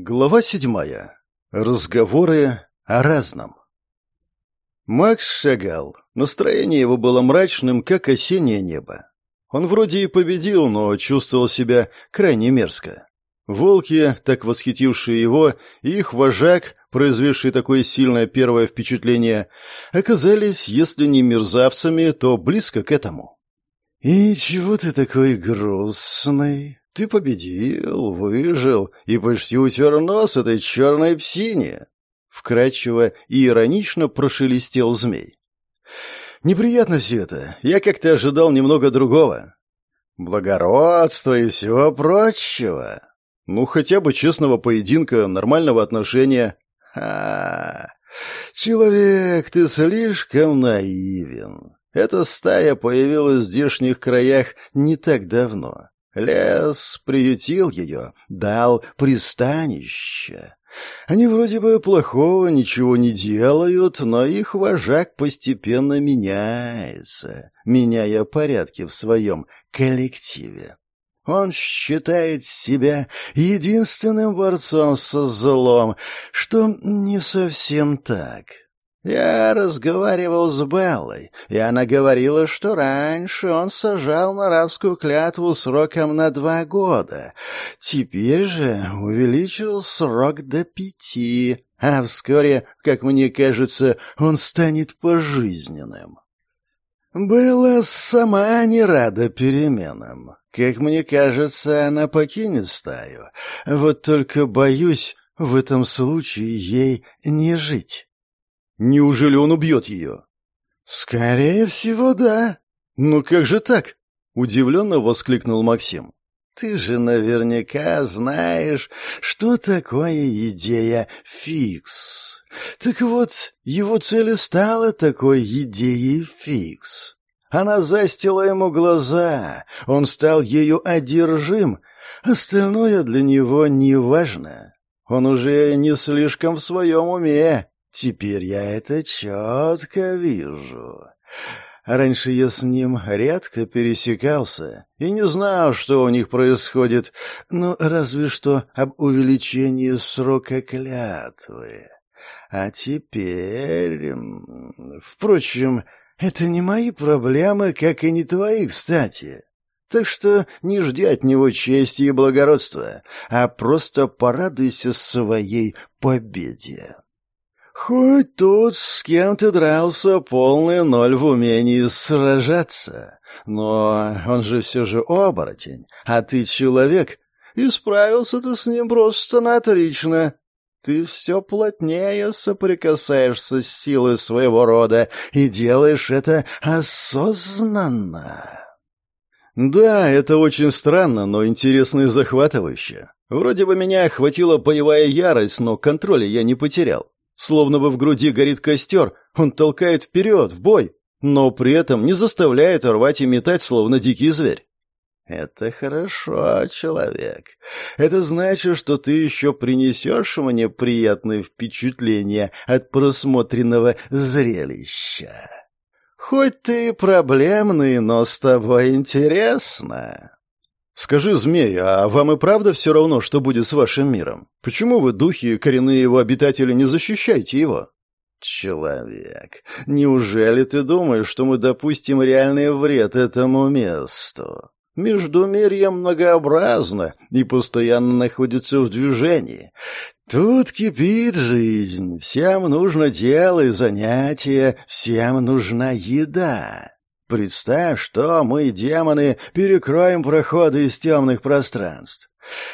Глава седьмая. Разговоры о разном. Макс шагал. Настроение его было мрачным, как осеннее небо. Он вроде и победил, но чувствовал себя крайне мерзко. Волки, так восхитившие его, и их вожак, произведший такое сильное первое впечатление, оказались, если не мерзавцами, то близко к этому. «И чего ты такой грустный?» Ты победил, выжил и почти утер нос этой черной псине. Вкрадчиво и иронично прошелестел змей. Неприятно все это. Я как-то ожидал немного другого. Благородства и всего прочего. Ну, хотя бы честного поединка, нормального отношения. Ха! Человек, ты слишком наивен. Эта стая появилась в здешних краях не так давно. Лес приютил ее, дал пристанище. Они вроде бы плохого ничего не делают, но их вожак постепенно меняется, меняя порядки в своем коллективе. Он считает себя единственным борцом со злом, что не совсем так. Я разговаривал с Беллой, и она говорила, что раньше он сажал на рабскую клятву сроком на два года. Теперь же увеличил срок до пяти, а вскоре, как мне кажется, он станет пожизненным. Белла сама не рада переменам. Как мне кажется, она покинет стаю. Вот только боюсь, в этом случае ей не жить. Неужели он убьет ее? Скорее всего, да. Ну как же так? Удивленно воскликнул Максим. Ты же наверняка знаешь, что такое идея фикс. Так вот, его цель стала такой идеей фикс. Она застила ему глаза, он стал ею одержим, остальное для него не важно. Он уже не слишком в своем уме, Теперь я это четко вижу. Раньше я с ним редко пересекался и не знал, что у них происходит, ну, разве что об увеличении срока клятвы. А теперь... Впрочем, это не мои проблемы, как и не твои, кстати. Так что не жди от него чести и благородства, а просто порадуйся своей победе. Хоть тут с кем ты дрался полный ноль в умении сражаться, но он же все же оборотень, а ты человек, и справился ты с ним просто на отлично. Ты все плотнее соприкасаешься с силой своего рода и делаешь это осознанно. Да, это очень странно, но интересно и захватывающе. Вроде бы меня охватила боевая ярость, но контроля я не потерял. Словно бы в груди горит костер, он толкает вперед, в бой, но при этом не заставляет рвать и метать, словно дикий зверь. «Это хорошо, человек. Это значит, что ты еще принесешь мне приятные впечатления от просмотренного зрелища. Хоть ты проблемный, но с тобой интересно». «Скажи, змей, а вам и правда все равно, что будет с вашим миром? Почему вы, духи, коренные его обитатели, не защищаете его?» «Человек, неужели ты думаешь, что мы допустим реальный вред этому месту? Междумирье многообразно и постоянно находится в движении. Тут кипит жизнь, всем нужно дело и занятия, всем нужна еда». Представь, что мы, демоны, перекроем проходы из темных пространств.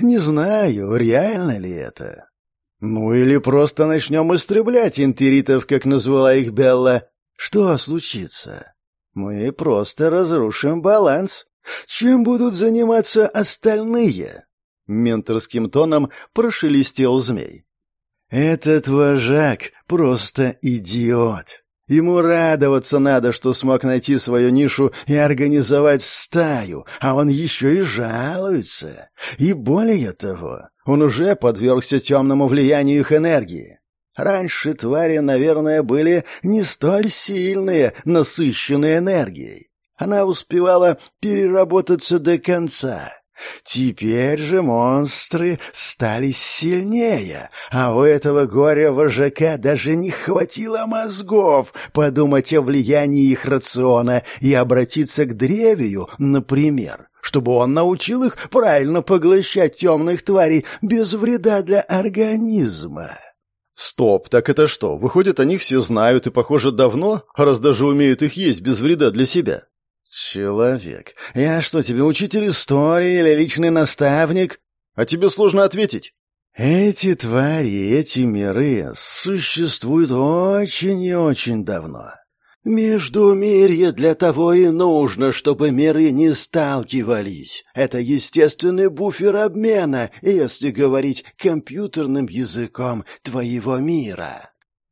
Не знаю, реально ли это. Ну или просто начнем истреблять интеритов, как назвала их Белла. Что случится? Мы просто разрушим баланс. Чем будут заниматься остальные? Менторским тоном прошелестел змей. Этот вожак просто идиот. Ему радоваться надо, что смог найти свою нишу и организовать стаю, а он еще и жалуется. И более того, он уже подвергся темному влиянию их энергии. Раньше твари, наверное, были не столь сильные, насыщенные энергией. Она успевала переработаться до конца. Теперь же монстры стали сильнее, а у этого горя-вожака даже не хватило мозгов подумать о влиянии их рациона и обратиться к древию, например, чтобы он научил их правильно поглощать темных тварей без вреда для организма. Стоп, так это что, выходит, они все знают и, похоже, давно, раз даже умеют их есть без вреда для себя? «Человек, я что, тебе учитель истории или личный наставник?» «А тебе сложно ответить». «Эти твари, эти миры существуют очень и очень давно. Междумирье для того и нужно, чтобы миры не сталкивались. Это естественный буфер обмена, если говорить компьютерным языком твоего мира.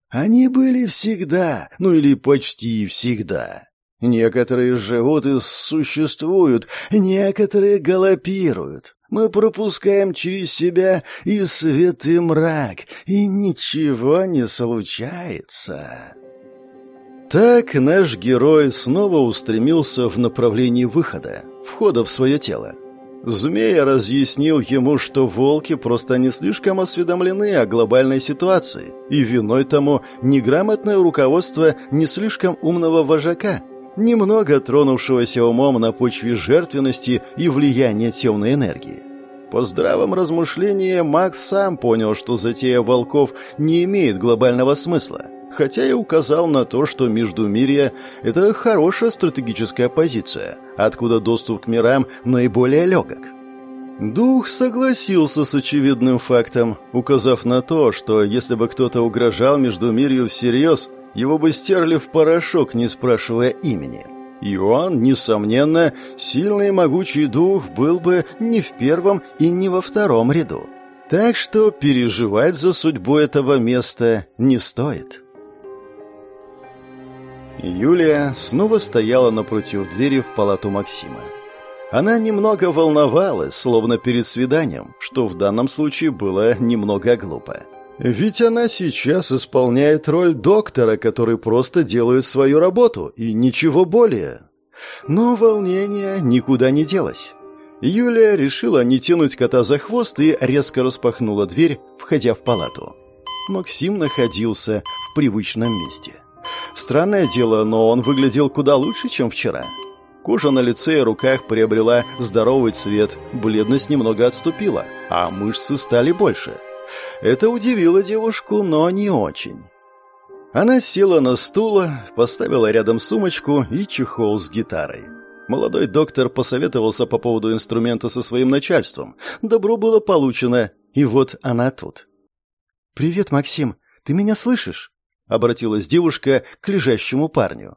Они были всегда, ну или почти всегда. Некоторые живут и существуют, некоторые галопируют. Мы пропускаем через себя и свет, и мрак, и ничего не случается. Так наш герой снова устремился в направлении выхода, входа в свое тело. Змея разъяснил ему, что волки просто не слишком осведомлены о глобальной ситуации, и виной тому неграмотное руководство не слишком умного вожака – немного тронувшегося умом на почве жертвенности и влияния темной энергии. По здравом размышлении Макс сам понял, что затея волков не имеет глобального смысла, хотя и указал на то, что Междумирье – это хорошая стратегическая позиция, откуда доступ к мирам наиболее легок. Дух согласился с очевидным фактом, указав на то, что если бы кто-то угрожал Междумирью всерьез, его бы стерли в порошок, не спрашивая имени. И он, несомненно, сильный и могучий дух был бы не в первом и не во втором ряду. Так что переживать за судьбу этого места не стоит. Юлия снова стояла напротив двери в палату Максима. Она немного волновалась, словно перед свиданием, что в данном случае было немного глупо. Ведь она сейчас исполняет роль доктора, который просто делает свою работу, и ничего более. Но волнение никуда не делось. Юлия решила не тянуть кота за хвост и резко распахнула дверь, входя в палату. Максим находился в привычном месте. Странное дело, но он выглядел куда лучше, чем вчера. Кожа на лице и руках приобрела здоровый цвет, бледность немного отступила, а мышцы стали больше – это удивило девушку, но не очень. Она села на стул, поставила рядом сумочку и чехол с гитарой. Молодой доктор посоветовался по поводу инструмента со своим начальством. Добро было получено, и вот она тут. «Привет, Максим, ты меня слышишь?» — обратилась девушка к лежащему парню.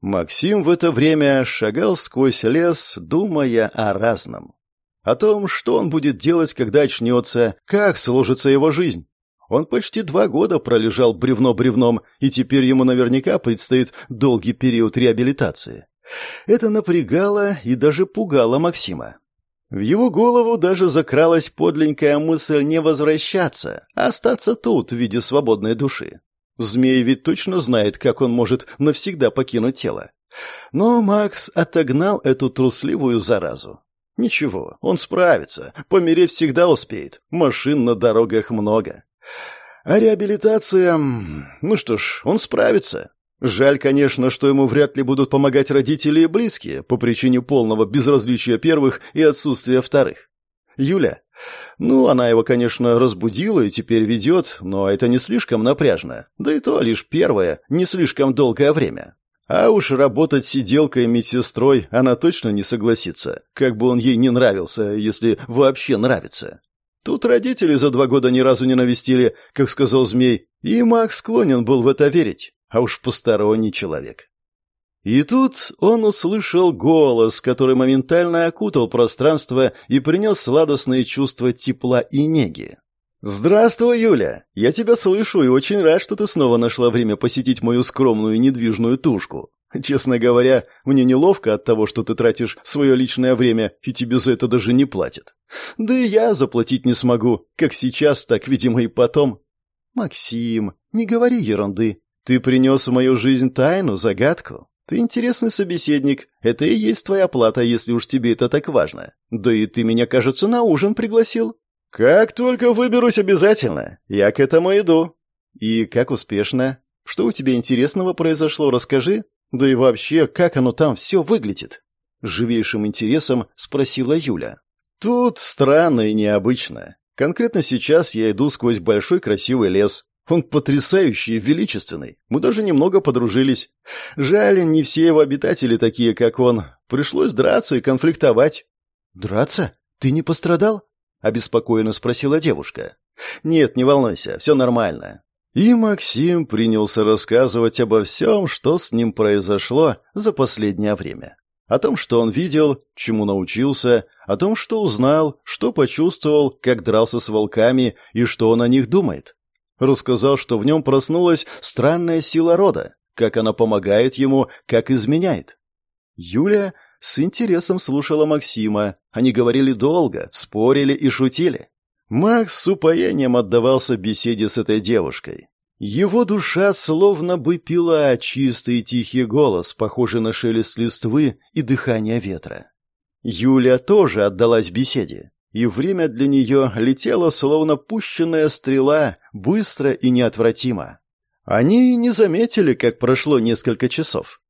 Максим в это время шагал сквозь лес, думая о разном. О том, что он будет делать, когда очнется, как сложится его жизнь. Он почти два года пролежал бревно бревном, и теперь ему наверняка предстоит долгий период реабилитации. Это напрягало и даже пугало Максима. В его голову даже закралась подленькая мысль не возвращаться, а остаться тут в виде свободной души. Змей ведь точно знает, как он может навсегда покинуть тело. Но Макс отогнал эту трусливую заразу. Ничего, он справится. Помереть всегда успеет. Машин на дорогах много. А реабилитация... Ну что ж, он справится. Жаль, конечно, что ему вряд ли будут помогать родители и близкие по причине полного безразличия первых и отсутствия вторых. Юля. Ну, она его, конечно, разбудила и теперь ведет, но это не слишком напряжно. Да и то лишь первое, не слишком долгое время. А уж работать сиделкой и медсестрой она точно не согласится, как бы он ей не нравился, если вообще нравится. Тут родители за два года ни разу не навестили, как сказал змей, и Макс склонен был в это верить, а уж посторонний человек. И тут он услышал голос, который моментально окутал пространство и принес сладостные чувства тепла и неги. «Здравствуй, Юля! Я тебя слышу и очень рад, что ты снова нашла время посетить мою скромную недвижную тушку. Честно говоря, мне неловко от того, что ты тратишь свое личное время, и тебе за это даже не платят. Да и я заплатить не смогу, как сейчас, так, видимо, и потом. Максим, не говори ерунды. Ты принес в мою жизнь тайну, загадку. Ты интересный собеседник. Это и есть твоя плата, если уж тебе это так важно. Да и ты меня, кажется, на ужин пригласил. Как только выберусь обязательно. Я к этому иду. И как успешно? Что у тебя интересного произошло, расскажи. Да и вообще, как оно там все выглядит? Живейшим интересом спросила Юля. Тут странно и необычно. Конкретно сейчас я иду сквозь большой красивый лес. Он потрясающий и величественный. Мы даже немного подружились. Жаль, не все его обитатели такие, как он. Пришлось драться и конфликтовать. «Драться? Ты не пострадал?» — обеспокоенно спросила девушка. «Нет, не волнуйся, все нормально». И Максим принялся рассказывать обо всем, что с ним произошло за последнее время. О том, что он видел, чему научился, о том, что узнал, что почувствовал, как дрался с волками и что он о них думает. Рассказал, что в нем проснулась странная сила рода, как она помогает ему, как изменяет. Юля с интересом слушала Максима. Они говорили долго, спорили и шутили. Макс с упоением отдавался беседе с этой девушкой. Его душа словно бы пила чистый тихий голос, похожий на шелест листвы и дыхание ветра. Юля тоже отдалась беседе и время для нее летело, словно пущенная стрела, быстро и неотвратимо. Они не заметили, как прошло несколько часов.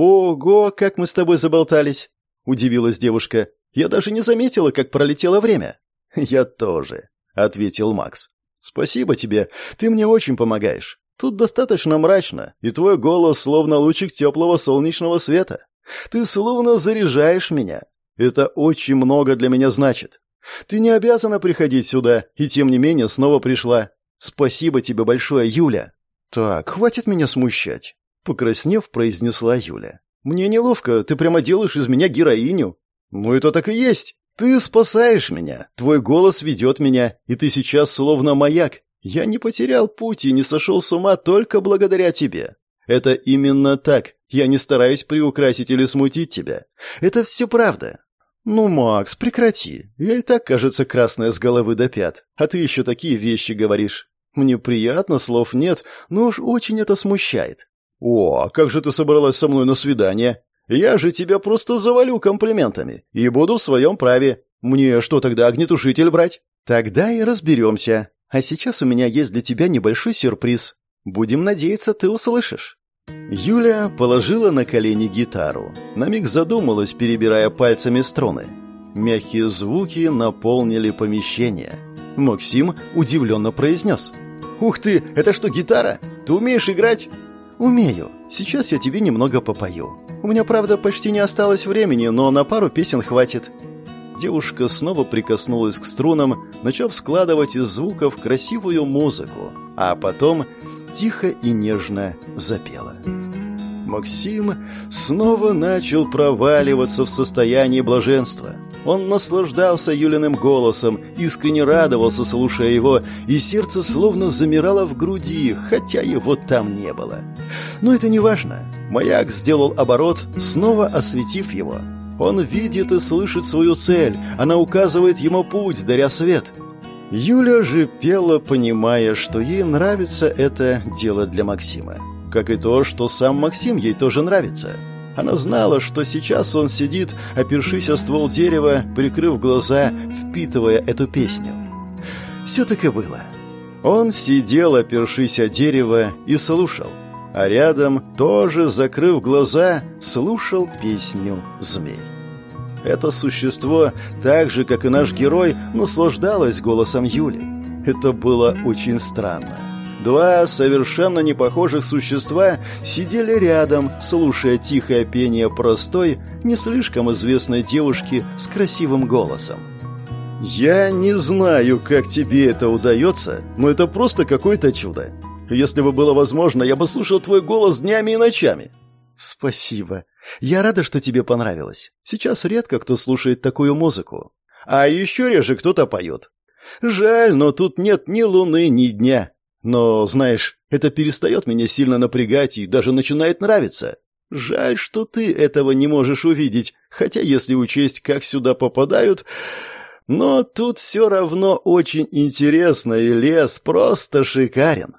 «Ого, как мы с тобой заболтались!» — удивилась девушка. «Я даже не заметила, как пролетело время». «Я тоже», — ответил Макс. «Спасибо тебе, ты мне очень помогаешь. Тут достаточно мрачно, и твой голос словно лучик теплого солнечного света. Ты словно заряжаешь меня. Это очень много для меня значит. Ты не обязана приходить сюда, и тем не менее снова пришла. Спасибо тебе большое, Юля. Так, хватит меня смущать, покраснев, произнесла Юля. Мне неловко, ты прямо делаешь из меня героиню. Ну это так и есть. Ты спасаешь меня. Твой голос ведет меня, и ты сейчас словно маяк. Я не потерял путь и не сошел с ума только благодаря тебе. Это именно так. Я не стараюсь приукрасить или смутить тебя. Это все правда. «Ну, Макс, прекрати. Я и так, кажется, красная с головы до пят. А ты еще такие вещи говоришь. Мне приятно, слов нет, но уж очень это смущает». «О, а как же ты собралась со мной на свидание? Я же тебя просто завалю комплиментами и буду в своем праве. Мне что тогда, огнетушитель брать?» «Тогда и разберемся. А сейчас у меня есть для тебя небольшой сюрприз. Будем надеяться, ты услышишь». Юля положила на колени гитару. На миг задумалась, перебирая пальцами струны. Мягкие звуки наполнили помещение. Максим удивленно произнес. «Ух ты, это что, гитара? Ты умеешь играть?» «Умею. Сейчас я тебе немного попою. У меня, правда, почти не осталось времени, но на пару песен хватит». Девушка снова прикоснулась к струнам, начав складывать из звуков красивую музыку, а потом тихо и нежно запела. Максим снова начал проваливаться в состоянии блаженства. Он наслаждался Юлиным голосом, искренне радовался, слушая его, и сердце словно замирало в груди, хотя его там не было. Но это не важно. Маяк сделал оборот, снова осветив его. Он видит и слышит свою цель, она указывает ему путь, даря свет — Юля же пела, понимая, что ей нравится это дело для Максима. Как и то, что сам Максим ей тоже нравится. Она знала, что сейчас он сидит, опершись о ствол дерева, прикрыв глаза, впитывая эту песню. Все так и было. Он сидел, опершись о дерево, и слушал. А рядом, тоже закрыв глаза, слушал песню змей. Это существо, так же, как и наш герой, наслаждалось голосом Юли. Это было очень странно. Два совершенно непохожих существа сидели рядом, слушая тихое пение простой, не слишком известной девушки с красивым голосом. «Я не знаю, как тебе это удается, но это просто какое-то чудо. Если бы было возможно, я бы слушал твой голос днями и ночами». «Спасибо», я рада, что тебе понравилось. Сейчас редко кто слушает такую музыку. А еще реже кто-то поет. Жаль, но тут нет ни луны, ни дня. Но, знаешь, это перестает меня сильно напрягать и даже начинает нравиться. Жаль, что ты этого не можешь увидеть, хотя если учесть, как сюда попадают... Но тут все равно очень интересно, и лес просто шикарен.